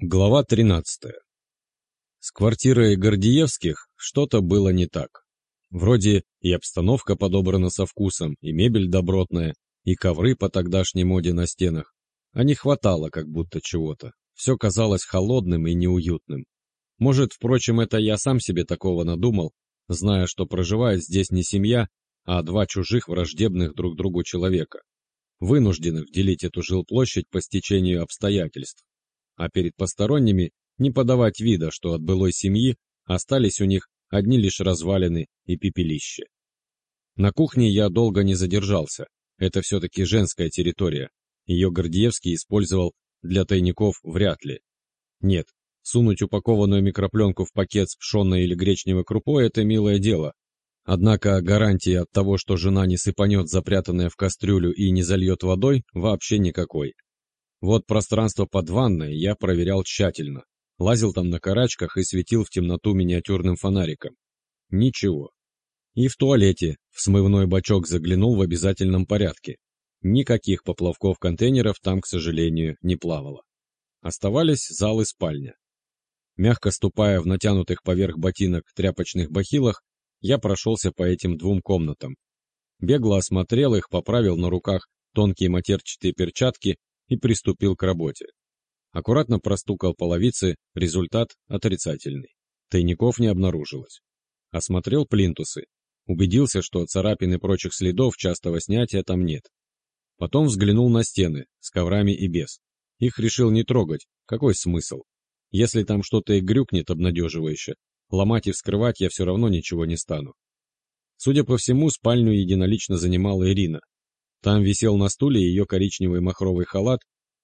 Глава 13. С квартирой Гордиевских что-то было не так. Вроде и обстановка подобрана со вкусом, и мебель добротная, и ковры по тогдашней моде на стенах. А не хватало как будто чего-то. Все казалось холодным и неуютным. Может, впрочем, это я сам себе такого надумал, зная, что проживает здесь не семья, а два чужих враждебных друг другу человека, вынужденных делить эту жилплощадь по стечению обстоятельств а перед посторонними не подавать вида, что от былой семьи остались у них одни лишь развалины и пепелище. На кухне я долго не задержался, это все-таки женская территория, ее Гордеевский использовал для тайников вряд ли. Нет, сунуть упакованную микропленку в пакет с пшенной или гречневой крупой – это милое дело. Однако гарантии от того, что жена не сыпанет запрятанное в кастрюлю и не зальет водой, вообще никакой. Вот пространство под ванной я проверял тщательно. Лазил там на карачках и светил в темноту миниатюрным фонариком. Ничего. И в туалете в смывной бачок заглянул в обязательном порядке. Никаких поплавков-контейнеров там, к сожалению, не плавало. Оставались зал и спальня. Мягко ступая в натянутых поверх ботинок тряпочных бахилах, я прошелся по этим двум комнатам. Бегло осмотрел их, поправил на руках тонкие матерчатые перчатки и приступил к работе. Аккуратно простукал половицы, результат отрицательный. Тайников не обнаружилось. Осмотрел плинтусы. Убедился, что царапин и прочих следов частого снятия там нет. Потом взглянул на стены, с коврами и без. Их решил не трогать, какой смысл? Если там что-то и грюкнет обнадеживающе, ломать и вскрывать я все равно ничего не стану. Судя по всему, спальню единолично занимала Ирина, там висел на стуле ее коричневый махровый халат,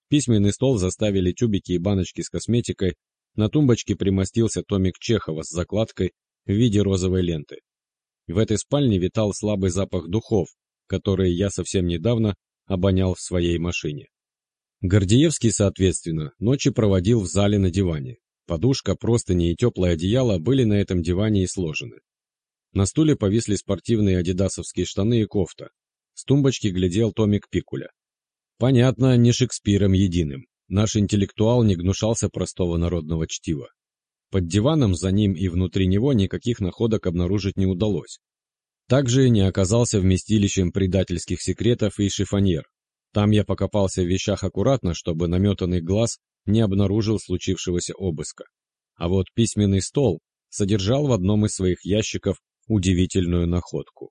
письменный стол заставили тюбики и баночки с косметикой, на тумбочке примостился томик Чехова с закладкой в виде розовой ленты. В этой спальне витал слабый запах духов, которые я совсем недавно обонял в своей машине. Гордеевский, соответственно, ночи проводил в зале на диване. Подушка, простыни и теплое одеяло были на этом диване и сложены. На стуле повисли спортивные адидасовские штаны и кофта, с тумбочки глядел томик Пикуля. Понятно, не Шекспиром единым. Наш интеллектуал не гнушался простого народного чтива. Под диваном за ним и внутри него никаких находок обнаружить не удалось. Также не оказался вместилищем предательских секретов и шифоньер. Там я покопался в вещах аккуратно, чтобы наметанный глаз не обнаружил случившегося обыска. А вот письменный стол содержал в одном из своих ящиков удивительную находку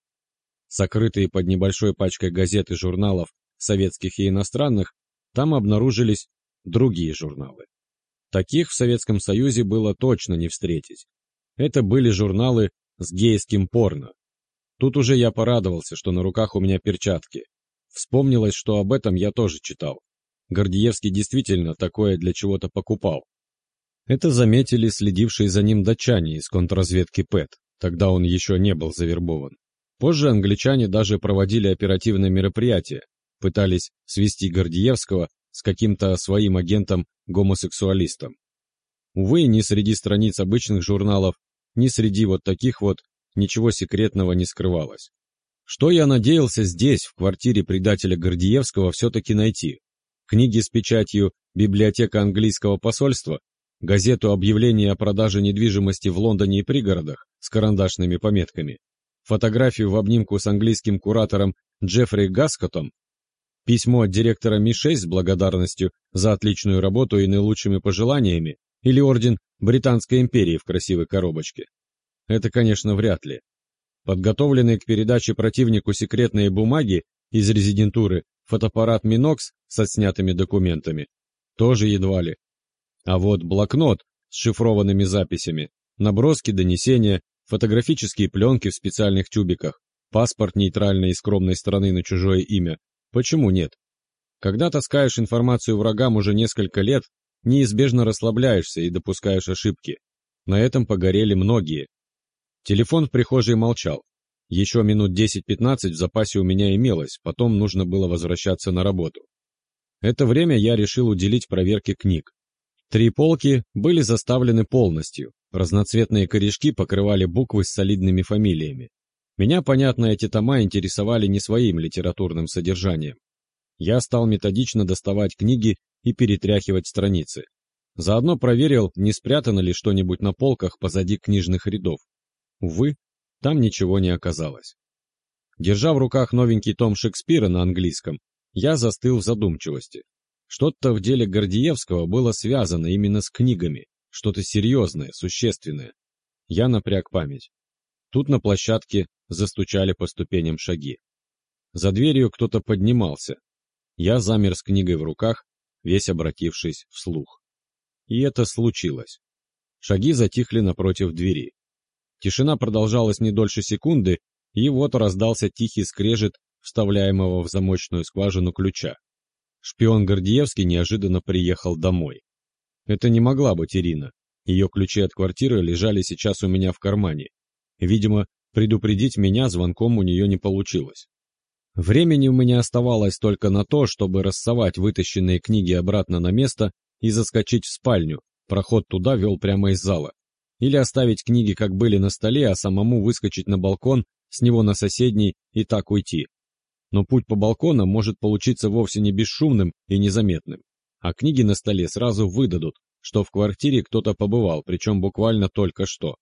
сокрытые под небольшой пачкой газет и журналов, советских и иностранных, там обнаружились другие журналы. Таких в Советском Союзе было точно не встретить. Это были журналы с гейским порно. Тут уже я порадовался, что на руках у меня перчатки. Вспомнилось, что об этом я тоже читал. Гордиевский действительно такое для чего-то покупал. Это заметили следившие за ним датчане из контрразведки ПЭТ, тогда он еще не был завербован. Позже англичане даже проводили оперативные мероприятия, пытались свести Гордиевского с каким-то своим агентом-гомосексуалистом. Увы, ни среди страниц обычных журналов, ни среди вот таких вот ничего секретного не скрывалось. Что я надеялся здесь, в квартире предателя Гордиевского, все-таки найти? Книги с печатью «Библиотека английского посольства», газету объявления о продаже недвижимости в Лондоне и пригородах с карандашными пометками, фотографию в обнимку с английским куратором Джеффри Гаскотом, письмо от директора Ми-6 с благодарностью за отличную работу и наилучшими пожеланиями, или орден Британской империи в красивой коробочке. Это, конечно, вряд ли. Подготовленные к передаче противнику секретные бумаги из резидентуры фотоаппарат Минокс со снятыми документами тоже едва ли. А вот блокнот с шифрованными записями, наброски донесения, фотографические пленки в специальных тюбиках, паспорт нейтральной и скромной страны на чужое имя. Почему нет? Когда таскаешь информацию врагам уже несколько лет, неизбежно расслабляешься и допускаешь ошибки. На этом погорели многие. Телефон в прихожей молчал. Еще минут 10-15 в запасе у меня имелось, потом нужно было возвращаться на работу. Это время я решил уделить проверке книг. Три полки были заставлены полностью, Разноцветные корешки покрывали буквы с солидными фамилиями. Меня, понятно, эти тома интересовали не своим литературным содержанием. Я стал методично доставать книги и перетряхивать страницы. Заодно проверил, не спрятано ли что-нибудь на полках позади книжных рядов. Увы, там ничего не оказалось. Держа в руках новенький том Шекспира на английском, я застыл в задумчивости. Что-то в деле Гордиевского было связано именно с книгами, что-то серьезное, существенное. Я напряг память. Тут на площадке застучали по ступеням шаги. За дверью кто-то поднимался. Я замер с книгой в руках, весь обратившись вслух. И это случилось. Шаги затихли напротив двери. Тишина продолжалась не дольше секунды, и вот раздался тихий скрежет вставляемого в замочную скважину ключа. Шпион Гордиевский неожиданно приехал домой. Это не могла быть Ирина. Ее ключи от квартиры лежали сейчас у меня в кармане. Видимо, предупредить меня звонком у нее не получилось. Времени у меня оставалось только на то, чтобы рассовать вытащенные книги обратно на место и заскочить в спальню, проход туда вел прямо из зала. Или оставить книги, как были на столе, а самому выскочить на балкон, с него на соседний и так уйти. Но путь по балконам может получиться вовсе не бесшумным и незаметным. А книги на столе сразу выдадут, что в квартире кто-то побывал, причем буквально только что.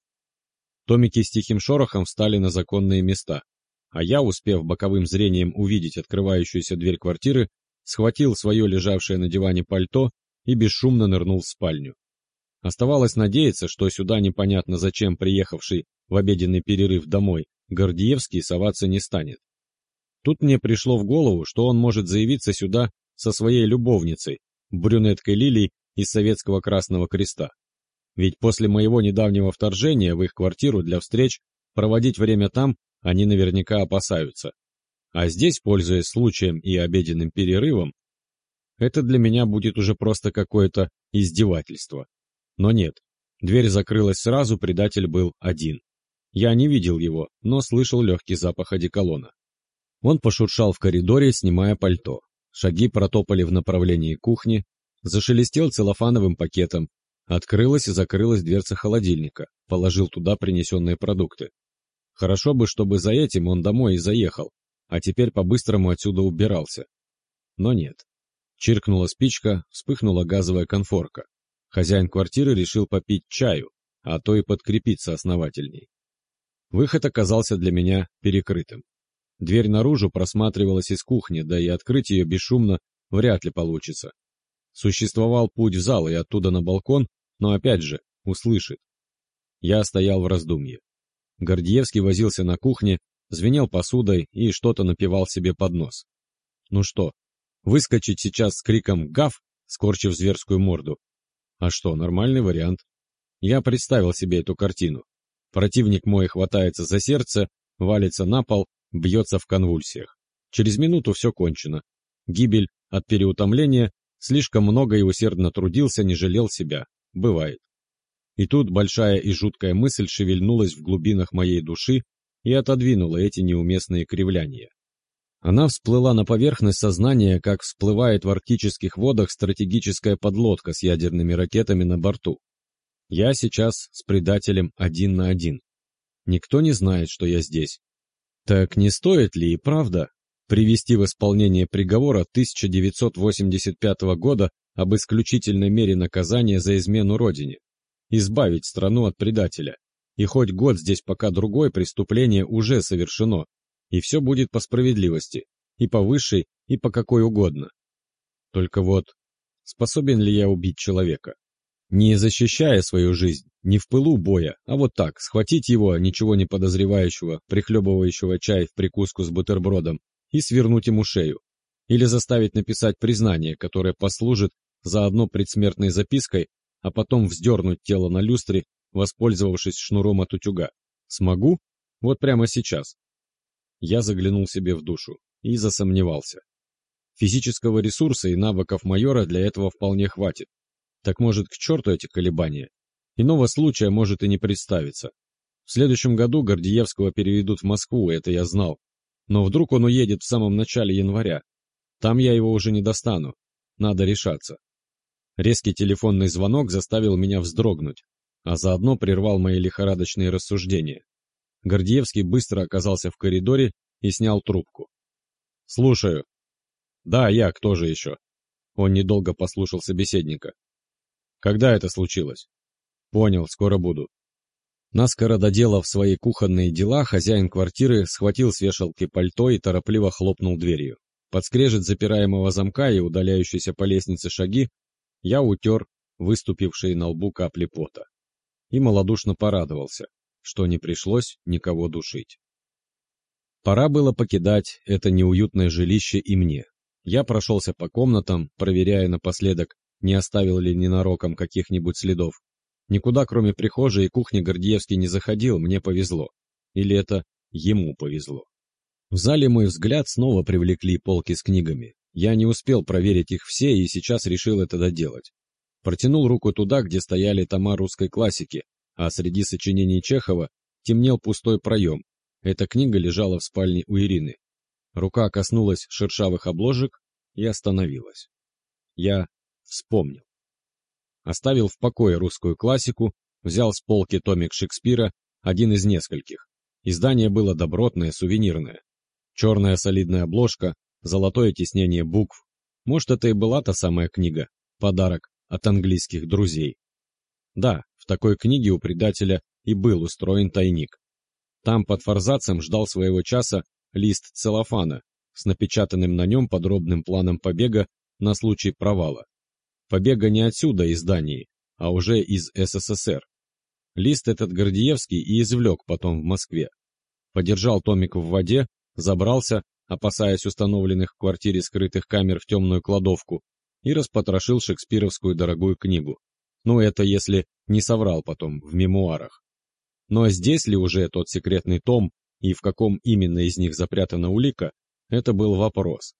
Томики с тихим шорохом встали на законные места, а я, успев боковым зрением увидеть открывающуюся дверь квартиры, схватил свое лежавшее на диване пальто и бесшумно нырнул в спальню. Оставалось надеяться, что сюда непонятно зачем приехавший в обеденный перерыв домой Гордиевский соваться не станет. Тут мне пришло в голову, что он может заявиться сюда со своей любовницей, брюнеткой Лилией из Советского Красного Креста. Ведь после моего недавнего вторжения в их квартиру для встреч проводить время там они наверняка опасаются. А здесь, пользуясь случаем и обеденным перерывом, это для меня будет уже просто какое-то издевательство. Но нет, дверь закрылась сразу, предатель был один. Я не видел его, но слышал легкий запах одеколона. Он пошуршал в коридоре, снимая пальто. Шаги протопали в направлении кухни, зашелестел целлофановым пакетом. Открылась и закрылась дверца холодильника, положил туда принесенные продукты. Хорошо бы, чтобы за этим он домой и заехал, а теперь по-быстрому отсюда убирался. Но нет. Чиркнула спичка, вспыхнула газовая конфорка. Хозяин квартиры решил попить чаю, а то и подкрепиться основательней. Выход оказался для меня перекрытым. Дверь наружу просматривалась из кухни, да и открыть ее бесшумно вряд ли получится. Существовал путь в зал и оттуда на балкон, но опять же, услышит. Я стоял в раздумье. Гордеевский возился на кухне, звенел посудой и что-то напивал себе под нос. Ну что, выскочить сейчас с криком «Гав!», скорчив зверскую морду? А что, нормальный вариант. Я представил себе эту картину. Противник мой хватается за сердце, валится на пол, бьется в конвульсиях. Через минуту все кончено. Гибель от переутомления, слишком много и усердно трудился, не жалел себя. Бывает. И тут большая и жуткая мысль шевельнулась в глубинах моей души и отодвинула эти неуместные кривляния. Она всплыла на поверхность сознания, как всплывает в арктических водах стратегическая подлодка с ядерными ракетами на борту. Я сейчас с предателем один на один. Никто не знает, что я здесь. Так не стоит ли и правда привести в исполнение приговора 1985 года об исключительной мере наказания за измену Родине, избавить страну от предателя, и хоть год здесь пока другое преступление уже совершено, и все будет по справедливости, и по высшей, и по какой угодно. Только вот, способен ли я убить человека? Не защищая свою жизнь, не в пылу боя, а вот так, схватить его, ничего не подозревающего, прихлебывающего чай в прикуску с бутербродом, и свернуть ему шею. Или заставить написать признание, которое послужит заодно предсмертной запиской, а потом вздернуть тело на люстре, воспользовавшись шнуром от утюга. Смогу? Вот прямо сейчас. Я заглянул себе в душу и засомневался. Физического ресурса и навыков майора для этого вполне хватит. Так может, к черту эти колебания? Иного случая может и не представиться. В следующем году Гордиевского переведут в Москву, это я знал. Но вдруг он уедет в самом начале января. Там я его уже не достану. Надо решаться. Резкий телефонный звонок заставил меня вздрогнуть, а заодно прервал мои лихорадочные рассуждения. Гордиевский быстро оказался в коридоре и снял трубку. «Слушаю». «Да, я, кто же еще?» Он недолго послушал собеседника. Когда это случилось? Понял, скоро буду. Наскоро доделав свои кухонные дела, хозяин квартиры схватил с вешалки пальто и торопливо хлопнул дверью. Подскрежет запираемого замка и удаляющиеся по лестнице шаги, я утер выступившие на лбу капли пота. И малодушно порадовался, что не пришлось никого душить. Пора было покидать это неуютное жилище и мне. Я прошелся по комнатам, проверяя напоследок, не оставил ли ненароком каких-нибудь следов. Никуда, кроме прихожей и кухни, Гордеевский не заходил, мне повезло. Или это ему повезло. В зале мой взгляд снова привлекли полки с книгами. Я не успел проверить их все и сейчас решил это доделать. Протянул руку туда, где стояли тома русской классики, а среди сочинений Чехова темнел пустой проем. Эта книга лежала в спальне у Ирины. Рука коснулась шершавых обложек и остановилась. Я вспомнил. Оставил в покое русскую классику, взял с полки томик Шекспира, один из нескольких. Издание было добротное, сувенирное. Черная солидная обложка, золотое тиснение букв. Может, это и была та самая книга, подарок от английских друзей. Да, в такой книге у предателя и был устроен тайник. Там под форзацем ждал своего часа лист целлофана с напечатанным на нем подробным планом побега на случай провала. Побега не отсюда, из Дании, а уже из СССР. Лист этот Гордеевский и извлек потом в Москве. Подержал томик в воде, забрался, опасаясь установленных в квартире скрытых камер в темную кладовку, и распотрошил шекспировскую дорогую книгу. Ну, это если не соврал потом в мемуарах. Но здесь ли уже тот секретный том, и в каком именно из них запрятана улика, это был вопрос.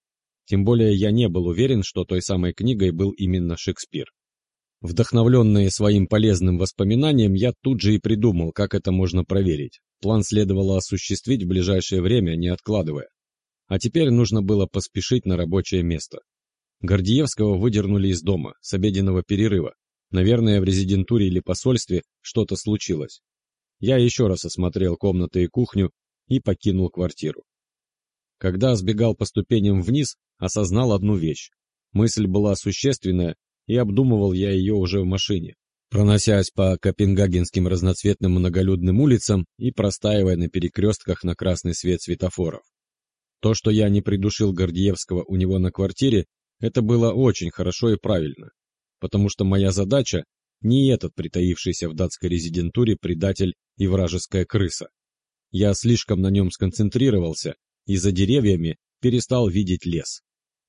Тем более я не был уверен, что той самой книгой был именно Шекспир. Вдохновленный своим полезным воспоминанием, я тут же и придумал, как это можно проверить. План следовало осуществить в ближайшее время, не откладывая. А теперь нужно было поспешить на рабочее место. Гордеевского выдернули из дома, с обеденного перерыва. Наверное, в резидентуре или посольстве что-то случилось. Я еще раз осмотрел комнаты и кухню и покинул квартиру. Когда сбегал по ступеням вниз, осознал одну вещь. Мысль была существенная, и обдумывал я ее уже в машине, проносясь по копенгагенским разноцветным многолюдным улицам и простаивая на перекрестках на красный свет светофоров. То, что я не придушил Гордеевского у него на квартире, это было очень хорошо и правильно, потому что моя задача не этот притаившийся в датской резидентуре предатель и вражеская крыса. Я слишком на нем сконцентрировался и за деревьями перестал видеть лес.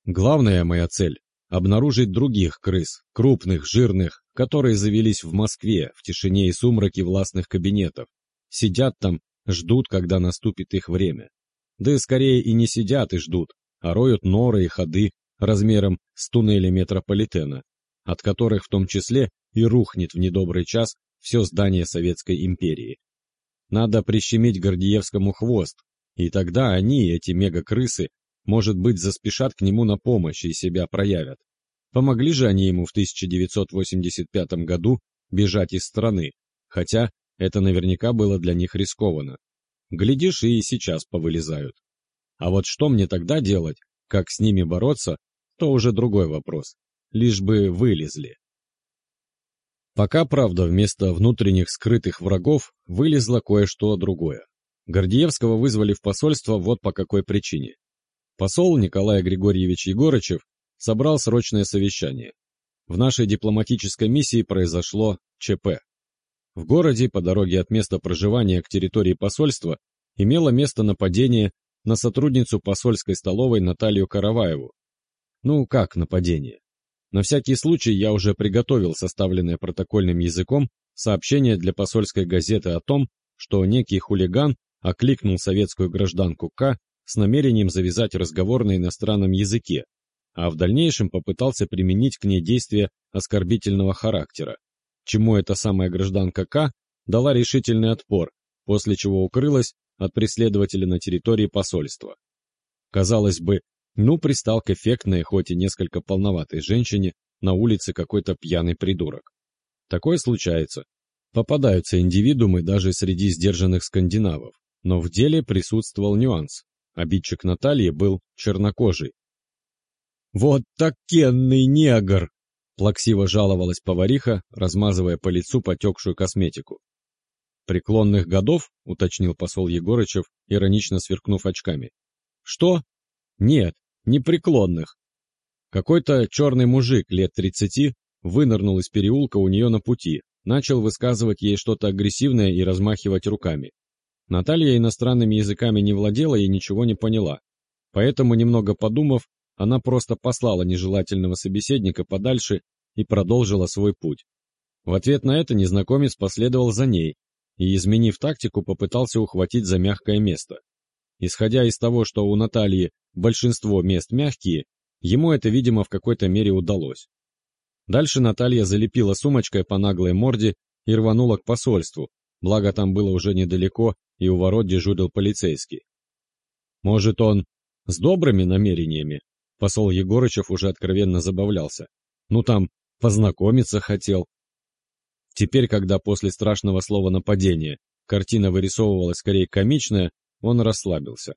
Главная моя цель – обнаружить других крыс, крупных, жирных, которые завелись в Москве в тишине и сумраке властных кабинетов. Сидят там, ждут, когда наступит их время. Да и скорее и не сидят и ждут, а роют норы и ходы размером с туннели метрополитена, от которых в том числе и рухнет в недобрый час все здание Советской империи. Надо прищемить Гордеевскому хвост, и тогда они, эти мегакрысы, может быть, заспешат к нему на помощь и себя проявят. Помогли же они ему в 1985 году бежать из страны, хотя это наверняка было для них рискованно. Глядишь, и сейчас повылезают. А вот что мне тогда делать, как с ними бороться, то уже другой вопрос. Лишь бы вылезли. Пока, правда, вместо внутренних скрытых врагов вылезло кое-что другое. Гордеевского вызвали в посольство вот по какой причине. Посол Николай Григорьевич Егорычев собрал срочное совещание. В нашей дипломатической миссии произошло ЧП. В городе по дороге от места проживания к территории посольства имело место нападение на сотрудницу посольской столовой Наталью Караваеву. Ну, как нападение? На всякий случай я уже приготовил составленное протокольным языком сообщение для посольской газеты о том, что некий хулиган окликнул советскую гражданку К с намерением завязать разговор на иностранном языке, а в дальнейшем попытался применить к ней действия оскорбительного характера, чему эта самая гражданка К дала решительный отпор, после чего укрылась от преследователя на территории посольства. Казалось бы, ну пристал к эффектной, хоть и несколько полноватой женщине на улице какой-то пьяный придурок. Такое случается. Попадаются индивидуумы даже среди сдержанных скандинавов. Но в деле присутствовал нюанс. Обидчик Натальи был чернокожий. «Вот такенный негр!» Плаксиво жаловалась повариха, размазывая по лицу потекшую косметику. «Преклонных годов?» — уточнил посол Егорычев, иронично сверкнув очками. «Что? Нет, непреклонных. Какой-то черный мужик лет тридцати вынырнул из переулка у нее на пути, начал высказывать ей что-то агрессивное и размахивать руками. Наталья иностранными языками не владела и ничего не поняла. Поэтому, немного подумав, она просто послала нежелательного собеседника подальше и продолжила свой путь. В ответ на это незнакомец последовал за ней и, изменив тактику, попытался ухватить за мягкое место. Исходя из того, что у Натальи большинство мест мягкие, ему это, видимо, в какой-то мере удалось. Дальше Наталья залепила сумочкой по наглой морде и рванула к посольству, благо там было уже недалеко и у ворот дежурил полицейский. Может, он с добрыми намерениями? Посол Егорычев уже откровенно забавлялся. Ну там, познакомиться хотел. Теперь, когда после страшного слова нападения картина вырисовывалась скорее комичная, он расслабился.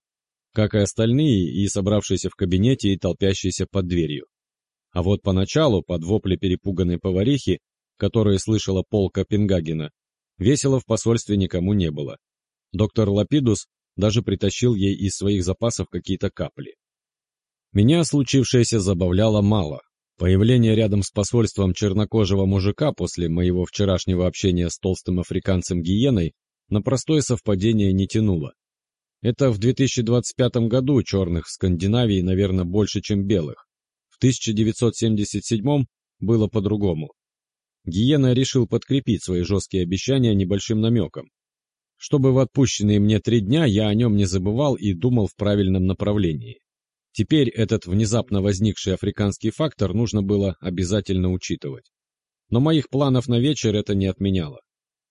Как и остальные, и собравшиеся в кабинете, и толпящиеся под дверью. А вот поначалу, под вопли перепуганной поварихи, которые слышала пол Копенгагена, весело в посольстве никому не было. Доктор Лапидус даже притащил ей из своих запасов какие-то капли. Меня случившееся забавляло мало. Появление рядом с посольством чернокожего мужика после моего вчерашнего общения с толстым африканцем Гиеной на простое совпадение не тянуло. Это в 2025 году черных в Скандинавии, наверное, больше, чем белых. В 1977 было по-другому. Гиена решил подкрепить свои жесткие обещания небольшим намеком. Чтобы в отпущенные мне три дня я о нем не забывал и думал в правильном направлении. Теперь этот внезапно возникший африканский фактор нужно было обязательно учитывать. Но моих планов на вечер это не отменяло.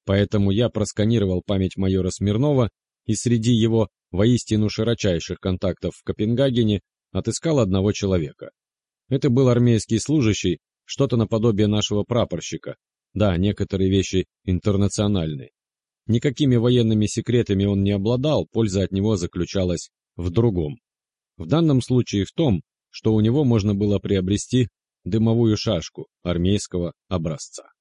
Поэтому я просканировал память майора Смирнова и среди его воистину широчайших контактов в Копенгагене отыскал одного человека. Это был армейский служащий, что-то наподобие нашего прапорщика. Да, некоторые вещи интернациональные. Никакими военными секретами он не обладал, польза от него заключалась в другом. В данном случае в том, что у него можно было приобрести дымовую шашку армейского образца.